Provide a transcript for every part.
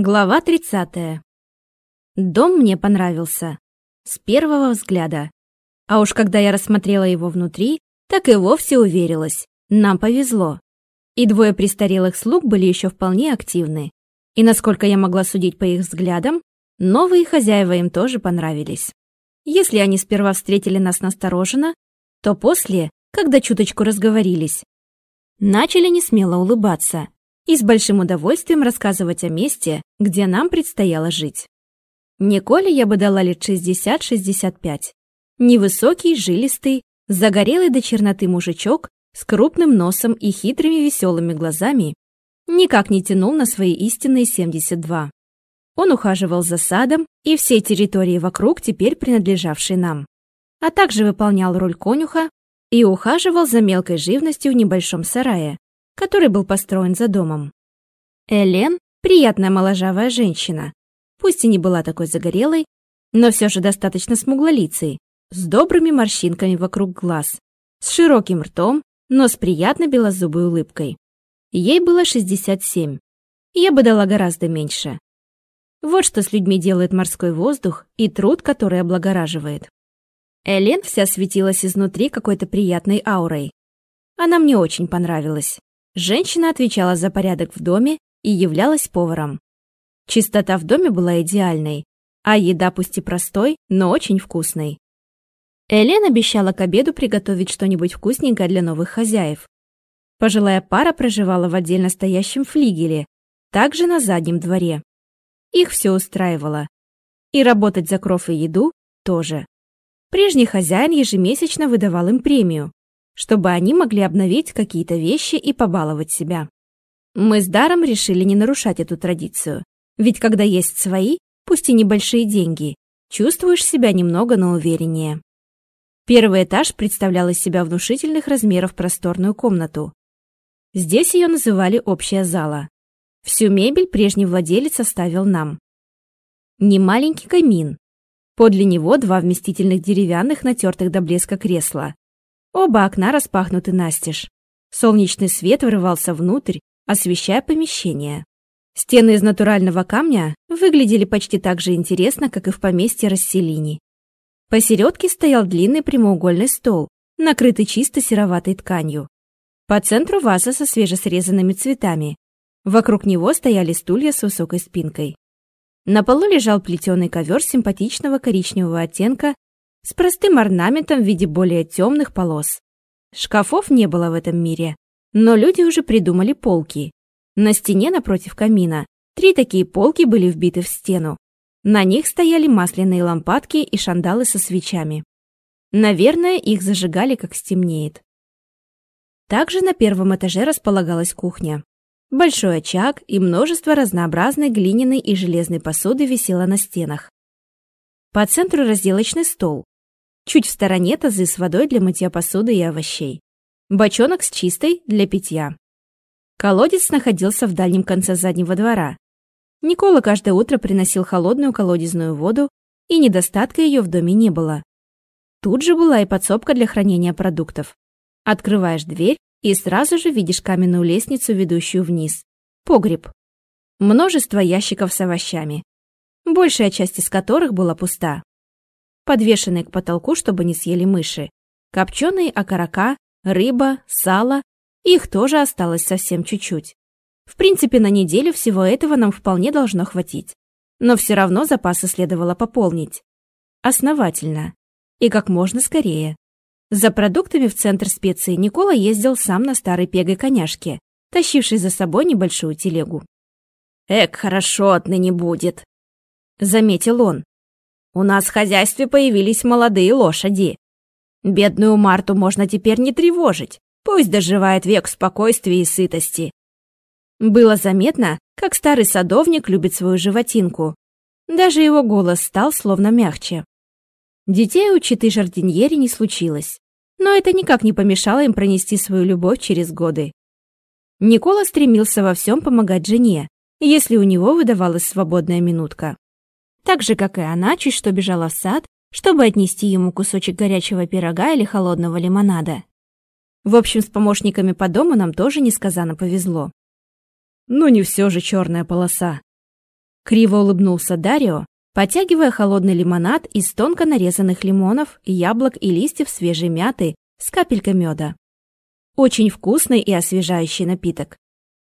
Глава 30. Дом мне понравился. С первого взгляда. А уж когда я рассмотрела его внутри, так и вовсе уверилась. Нам повезло. И двое престарелых слуг были еще вполне активны. И насколько я могла судить по их взглядам, новые хозяева им тоже понравились. Если они сперва встретили нас настороженно, то после, когда чуточку разговорились, начали несмело улыбаться и с большим удовольствием рассказывать о месте, где нам предстояло жить. Николе я бы дала лет 60-65. Невысокий, жилистый, загорелый до черноты мужичок с крупным носом и хитрыми веселыми глазами никак не тянул на свои истинные 72. Он ухаживал за садом и всей территорией вокруг, теперь принадлежавшей нам, а также выполнял роль конюха и ухаживал за мелкой живностью в небольшом сарае, который был построен за домом. Элен – приятная моложавая женщина, пусть и не была такой загорелой, но все же достаточно смуглолицей, с добрыми морщинками вокруг глаз, с широким ртом, но с приятной белозубой улыбкой. Ей было 67. Я бы дала гораздо меньше. Вот что с людьми делает морской воздух и труд, который облагораживает. Элен вся светилась изнутри какой-то приятной аурой. Она мне очень понравилась. Женщина отвечала за порядок в доме и являлась поваром. Чистота в доме была идеальной, а еда пусть и простой, но очень вкусной. Элен обещала к обеду приготовить что-нибудь вкусненькое для новых хозяев. Пожилая пара проживала в отдельно стоящем флигеле, также на заднем дворе. Их все устраивало. И работать за кров и еду тоже. Прежний хозяин ежемесячно выдавал им премию, чтобы они могли обновить какие-то вещи и побаловать себя. Мы с Даром решили не нарушать эту традицию, ведь когда есть свои, пусть и небольшие деньги, чувствуешь себя немного, но увереннее. Первый этаж представлял из себя внушительных размеров просторную комнату. Здесь ее называли общая зала. Всю мебель прежний владелец оставил нам. Немаленький камин. Подле него два вместительных деревянных, натертых до блеска кресла. Оба окна распахнуты настежь. Солнечный свет врывался внутрь, освещая помещение. Стены из натурального камня выглядели почти так же интересно, как и в поместье Расселини. Посередке стоял длинный прямоугольный стол, накрытый чисто сероватой тканью. По центру ваза со свежесрезанными цветами. Вокруг него стояли стулья с высокой спинкой. На полу лежал плетеный ковер симпатичного коричневого оттенка с простым орнаментом в виде более темных полос. Шкафов не было в этом мире, но люди уже придумали полки. На стене напротив камина три такие полки были вбиты в стену. На них стояли масляные лампадки и шандалы со свечами. Наверное, их зажигали, как стемнеет. Также на первом этаже располагалась кухня. Большой очаг и множество разнообразной глиняной и железной посуды висело на стенах. По центру разделочный стол, Чуть в стороне тазы с водой для мытья посуды и овощей. Бочонок с чистой для питья. Колодец находился в дальнем конце заднего двора. Никола каждое утро приносил холодную колодезную воду, и недостатка ее в доме не было. Тут же была и подсобка для хранения продуктов. Открываешь дверь и сразу же видишь каменную лестницу, ведущую вниз. Погреб. Множество ящиков с овощами, большая часть из которых была пуста подвешенные к потолку, чтобы не съели мыши. Копченые окорока, рыба, сало. Их тоже осталось совсем чуть-чуть. В принципе, на неделю всего этого нам вполне должно хватить. Но все равно запасы следовало пополнить. Основательно. И как можно скорее. За продуктами в центр специй Никола ездил сам на старой пегой коняшке, тащившей за собой небольшую телегу. «Эк, хорошо отныне будет», — заметил он. У нас в хозяйстве появились молодые лошади. Бедную Марту можно теперь не тревожить. Пусть доживает век спокойствия и сытости. Было заметно, как старый садовник любит свою животинку. Даже его голос стал словно мягче. Детей у читы жардиньери не случилось, но это никак не помешало им пронести свою любовь через годы. Никола стремился во всем помогать жене, если у него выдавалась свободная минутка так же, как и она, чуть что бежала в сад, чтобы отнести ему кусочек горячего пирога или холодного лимонада. В общем, с помощниками по дому нам тоже несказанно повезло. Ну не все же черная полоса. Криво улыбнулся Дарио, потягивая холодный лимонад из тонко нарезанных лимонов, яблок и листьев свежей мяты с капелькой меда. Очень вкусный и освежающий напиток.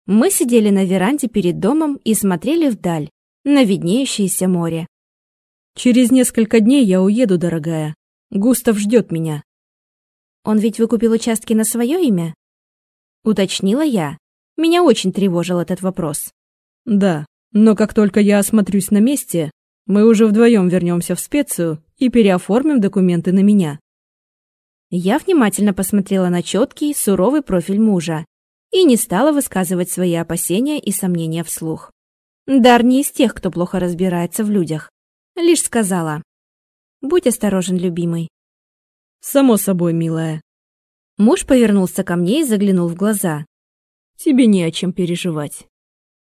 Мы сидели на веранде перед домом и смотрели вдаль, на виднеющееся море. «Через несколько дней я уеду, дорогая. Густав ждет меня». «Он ведь выкупил участки на свое имя?» Уточнила я. Меня очень тревожил этот вопрос. «Да, но как только я осмотрюсь на месте, мы уже вдвоем вернемся в специю и переоформим документы на меня». Я внимательно посмотрела на четкий, суровый профиль мужа и не стала высказывать свои опасения и сомнения вслух. Дар не из тех, кто плохо разбирается в людях. Лишь сказала. «Будь осторожен, любимый». «Само собой, милая». Муж повернулся ко мне и заглянул в глаза. «Тебе не о чем переживать.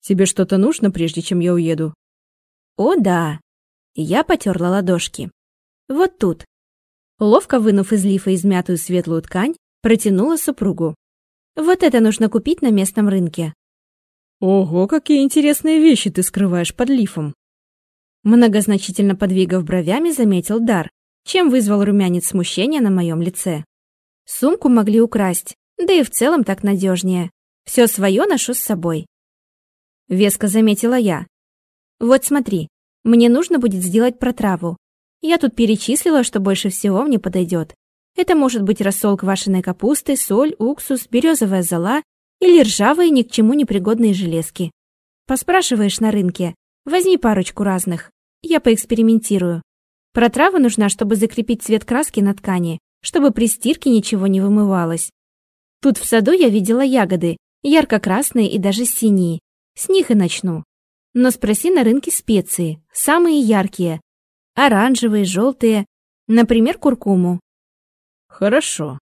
Тебе что-то нужно, прежде чем я уеду?» «О, да». Я потерла ладошки. «Вот тут». Ловко вынув из лифа измятую светлую ткань, протянула супругу. «Вот это нужно купить на местном рынке». «Ого, какие интересные вещи ты скрываешь под лифом!» Многозначительно подвигав бровями, заметил Дар, чем вызвал румянец смущения на моем лице. Сумку могли украсть, да и в целом так надежнее. Все свое ношу с собой. Веско заметила я. Вот смотри, мне нужно будет сделать протраву. Я тут перечислила, что больше всего мне подойдет. Это может быть рассол квашеной капусты, соль, уксус, березовая зола или ржавые ни к чему не пригодные железки. Поспрашиваешь на рынке, возьми парочку разных. Я поэкспериментирую. Протрава нужна, чтобы закрепить цвет краски на ткани, чтобы при стирке ничего не вымывалось. Тут в саду я видела ягоды, ярко-красные и даже синие. С них и начну. Но спроси на рынке специи, самые яркие. Оранжевые, желтые, например, куркуму. Хорошо.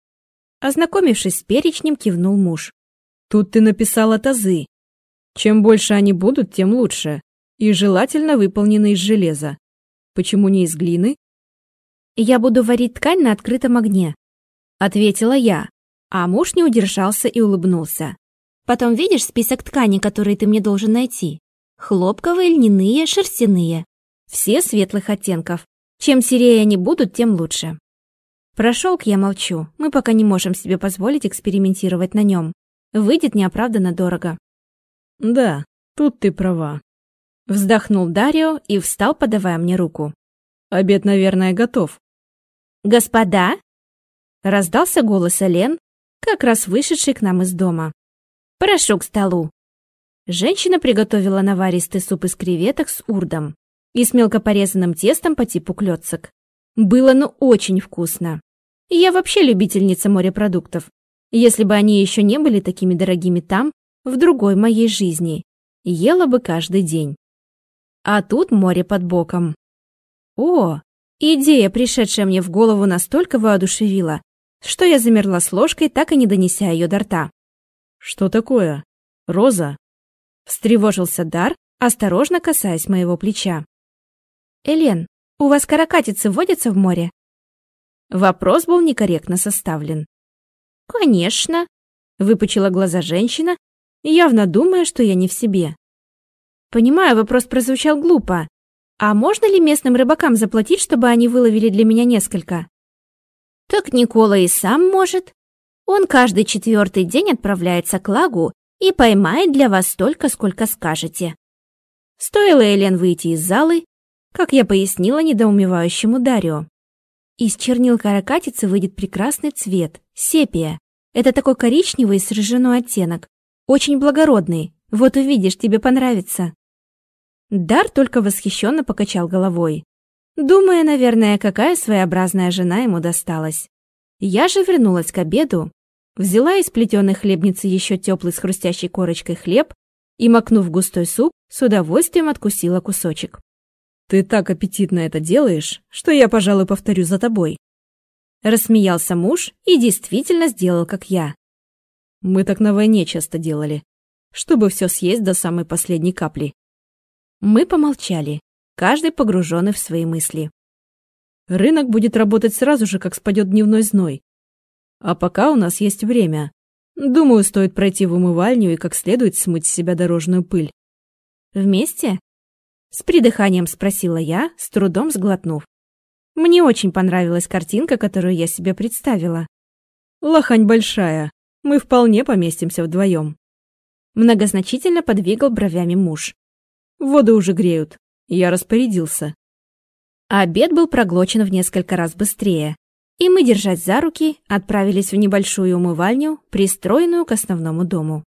Ознакомившись с перечнем, кивнул муж. Тут ты написала тазы. Чем больше они будут, тем лучше. И желательно выполнены из железа. Почему не из глины? Я буду варить ткань на открытом огне, ответила я, а муж не удержался и улыбнулся. Потом видишь список тканей, которые ты мне должен найти? Хлопковые, льняные, шерстяные. Все светлых оттенков. Чем серее они будут, тем лучше. Про шелк я молчу. Мы пока не можем себе позволить экспериментировать на нем. Выйдет неоправданно дорого. Да, тут ты права. Вздохнул Дарио и встал, подавая мне руку. Обед, наверное, готов. Господа? Раздался голос Элен, как раз вышедший к нам из дома. Прошу к столу. Женщина приготовила наваристый суп из креветок с урдом и с мелко порезанным тестом по типу клёцок. Было ну очень вкусно. Я вообще любительница морепродуктов, если бы они еще не были такими дорогими там, в другой моей жизни, ела бы каждый день. А тут море под боком. О, идея, пришедшая мне в голову, настолько воодушевила, что я замерла с ложкой, так и не донеся ее до рта. «Что такое? Роза?» Встревожился Дар, осторожно касаясь моего плеча. «Элен, у вас каракатицы водятся в море?» Вопрос был некорректно составлен. «Конечно», — выпучила глаза женщина, явно думая, что я не в себе. «Понимаю, вопрос прозвучал глупо. А можно ли местным рыбакам заплатить, чтобы они выловили для меня несколько?» «Так Никола и сам может. Он каждый четвертый день отправляется к лагу и поймает для вас столько, сколько скажете». Стоило Элен выйти из залы, как я пояснила недоумевающему Дарио. Из чернил каракатицы выйдет прекрасный цвет, сепия. Это такой коричневый с ржаной оттенок. Очень благородный. Вот увидишь, тебе понравится. Дар только восхищенно покачал головой. Думая, наверное, какая своеобразная жена ему досталась. Я же вернулась к обеду, взяла из плетеной хлебницы еще теплый с хрустящей корочкой хлеб и, макнув густой суп, с удовольствием откусила кусочек. Ты так аппетитно это делаешь, что я, пожалуй, повторю за тобой. Рассмеялся муж и действительно сделал, как я. Мы так на войне часто делали, чтобы все съесть до самой последней капли. Мы помолчали, каждый погруженный в свои мысли. Рынок будет работать сразу же, как спадет дневной зной. А пока у нас есть время. Думаю, стоит пройти в умывальню и как следует смыть с себя дорожную пыль. Вместе? С придыханием спросила я, с трудом сглотнув. Мне очень понравилась картинка, которую я себе представила. Лохань большая. Мы вполне поместимся вдвоем. Многозначительно подвигал бровями муж. Воды уже греют. Я распорядился. обед был проглочен в несколько раз быстрее, и мы, держась за руки, отправились в небольшую умывальню, пристроенную к основному дому.